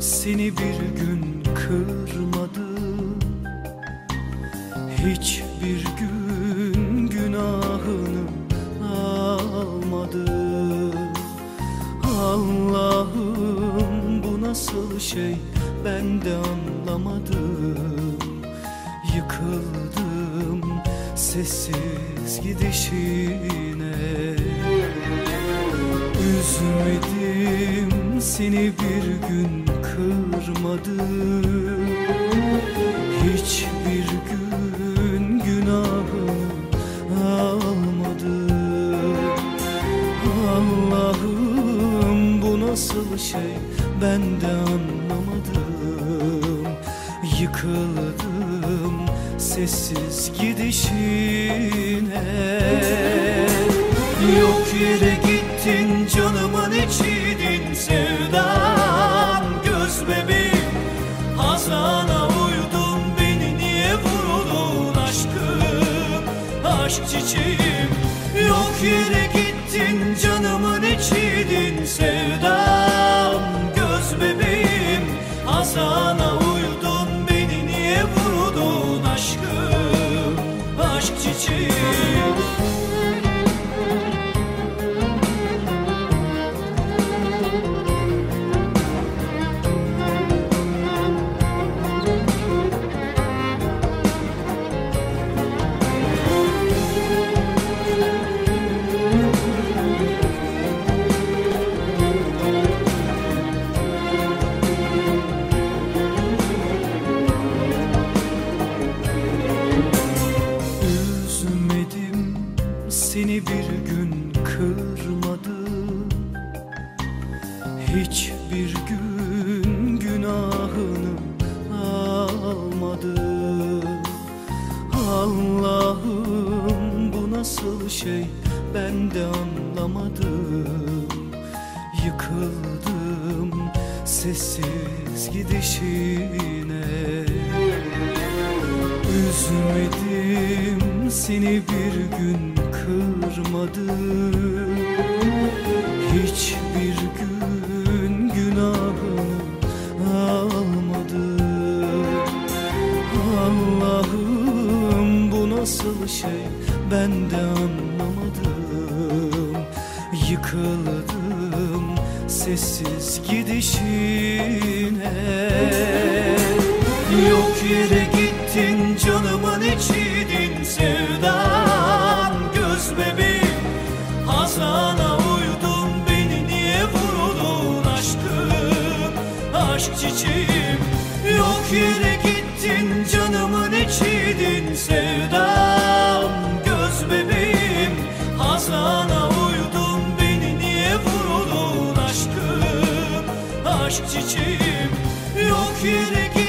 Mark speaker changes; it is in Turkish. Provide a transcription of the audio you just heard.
Speaker 1: seni bir gün kırmadım Hiçbir gün günahını almadım Allah'ım bu nasıl şey? Ben de anlamadım. Yıkıldım sessiz gidişine. Üzmedim seni bir gün kırmadım Hiçbir gün günahını almadım Allah'ım bu nasıl şey? Ben de anlamadım. Yıkıldım sessiz gidişine. Yok yere gittin Hazana uydun beni niye vurdun aşkım? Aşk çiçeğim Yok yere gittin canımın içidin sevdam. Göz bebeğim Hazana uydun beni niye vurdun aşkım? Aşk çiçeğim bir gün kırmadım Hiçbir gün günahını almadım Allah'ım bu nasıl şey? Ben de anlamadım. Yıkıldım sessiz gidişine. Üzmedim seni bir gün kırmadım Hiçbir gün günahını almadım Allah'ım bu nasıl şey? Ben de anlamadım. Yıkıldım sessiz gidişine. Yok yere gittin canımın içidin sevdam Hazana uydun beni niye vurdun aşkım? Aşk çiçeğim Yok yere gittin canımın içidin sevdam. Göz bebeğim Hazana beni niye vurdun aşkım? Aşk çiçeğim Yok yere gittin